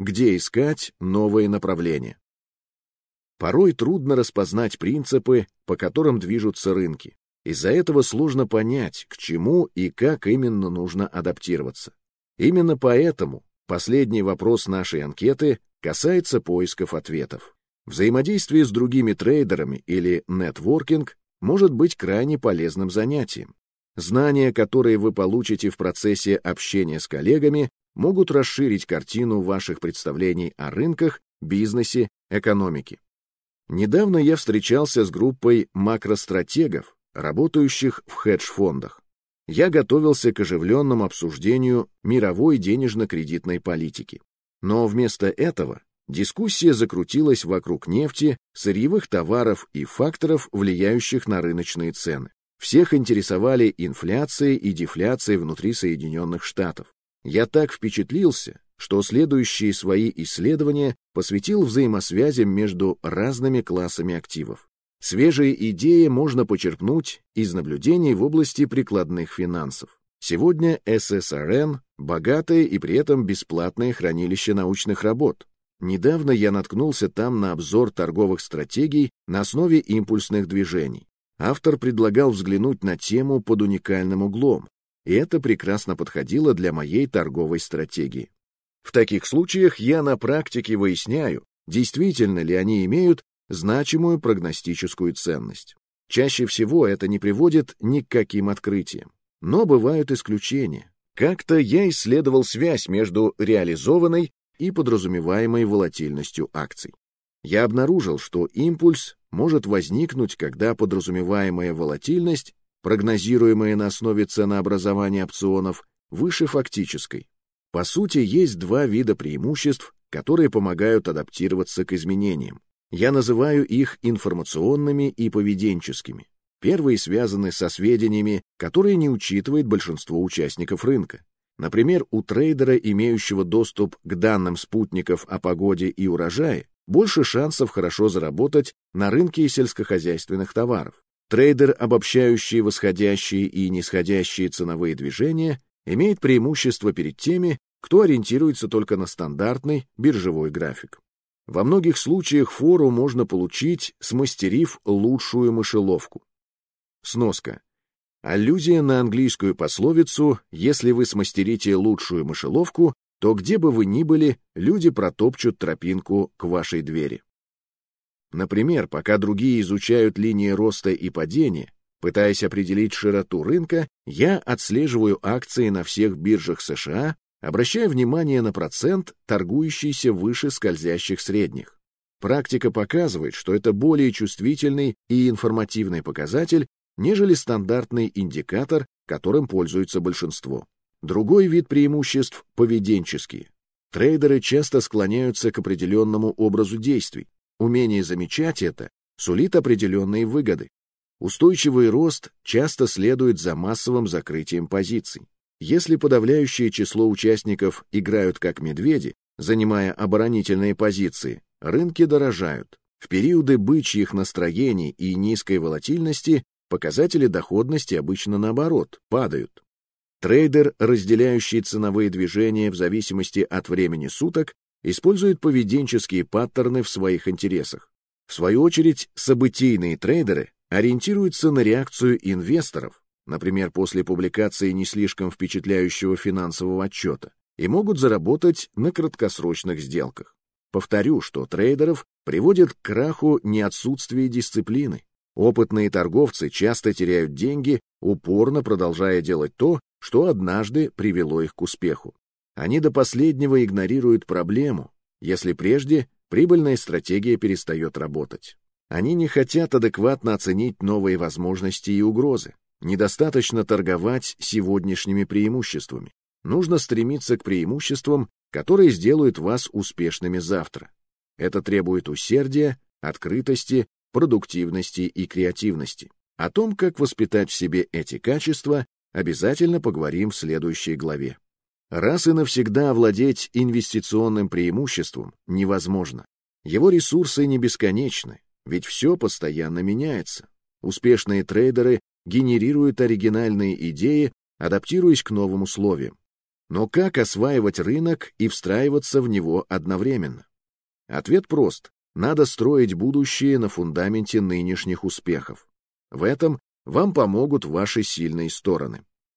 где искать новые направления. Порой трудно распознать принципы, по которым движутся рынки. Из-за этого сложно понять, к чему и как именно нужно адаптироваться. Именно поэтому последний вопрос нашей анкеты касается поисков ответов. Взаимодействие с другими трейдерами или нетворкинг может быть крайне полезным занятием. Знания, которые вы получите в процессе общения с коллегами, могут расширить картину ваших представлений о рынках, бизнесе, экономике. Недавно я встречался с группой макростратегов, работающих в хедж-фондах. Я готовился к оживленному обсуждению мировой денежно-кредитной политики. Но вместо этого дискуссия закрутилась вокруг нефти, сырьевых товаров и факторов, влияющих на рыночные цены. Всех интересовали инфляция и дефляция внутри Соединенных Штатов. Я так впечатлился, что следующие свои исследования посвятил взаимосвязям между разными классами активов. Свежие идеи можно почерпнуть из наблюдений в области прикладных финансов. Сегодня ССРН – богатое и при этом бесплатное хранилище научных работ. Недавно я наткнулся там на обзор торговых стратегий на основе импульсных движений. Автор предлагал взглянуть на тему под уникальным углом, и это прекрасно подходило для моей торговой стратегии. В таких случаях я на практике выясняю, действительно ли они имеют значимую прогностическую ценность. Чаще всего это не приводит ни к каким открытиям. Но бывают исключения. Как-то я исследовал связь между реализованной и подразумеваемой волатильностью акций. Я обнаружил, что импульс может возникнуть, когда подразумеваемая волатильность, прогнозируемая на основе ценообразования опционов, выше фактической. По сути, есть два вида преимуществ, которые помогают адаптироваться к изменениям. Я называю их информационными и поведенческими. Первые связаны со сведениями, которые не учитывает большинство участников рынка. Например, у трейдера, имеющего доступ к данным спутников о погоде и урожае, больше шансов хорошо заработать на рынке сельскохозяйственных товаров. Трейдер, обобщающий восходящие и нисходящие ценовые движения, имеет преимущество перед теми, кто ориентируется только на стандартный биржевой график. Во многих случаях фору можно получить, смастерив лучшую мышеловку. Сноска. Аллюзия на английскую пословицу «Если вы смастерите лучшую мышеловку, то где бы вы ни были, люди протопчут тропинку к вашей двери». Например, пока другие изучают линии роста и падения, Пытаясь определить широту рынка, я отслеживаю акции на всех биржах США, обращая внимание на процент, торгующийся выше скользящих средних. Практика показывает, что это более чувствительный и информативный показатель, нежели стандартный индикатор, которым пользуется большинство. Другой вид преимуществ – поведенческие. Трейдеры часто склоняются к определенному образу действий. Умение замечать это сулит определенные выгоды. Устойчивый рост часто следует за массовым закрытием позиций. Если подавляющее число участников играют как медведи, занимая оборонительные позиции, рынки дорожают. В периоды бычьих настроений и низкой волатильности показатели доходности обычно наоборот, падают. Трейдер, разделяющий ценовые движения в зависимости от времени суток, использует поведенческие паттерны в своих интересах. В свою очередь, событийные трейдеры ориентируется на реакцию инвесторов, например, после публикации не слишком впечатляющего финансового отчета, и могут заработать на краткосрочных сделках. Повторю, что трейдеров приводит к краху не отсутствие дисциплины. Опытные торговцы часто теряют деньги, упорно продолжая делать то, что однажды привело их к успеху. Они до последнего игнорируют проблему, если прежде прибыльная стратегия перестает работать. Они не хотят адекватно оценить новые возможности и угрозы. Недостаточно торговать сегодняшними преимуществами. Нужно стремиться к преимуществам, которые сделают вас успешными завтра. Это требует усердия, открытости, продуктивности и креативности. О том, как воспитать в себе эти качества, обязательно поговорим в следующей главе. Раз и навсегда овладеть инвестиционным преимуществом невозможно. Его ресурсы не бесконечны, ведь все постоянно меняется. Успешные трейдеры генерируют оригинальные идеи, адаптируясь к новым условиям. Но как осваивать рынок и встраиваться в него одновременно? Ответ прост. Надо строить будущее на фундаменте нынешних успехов. В этом вам помогут ваши сильные стороны.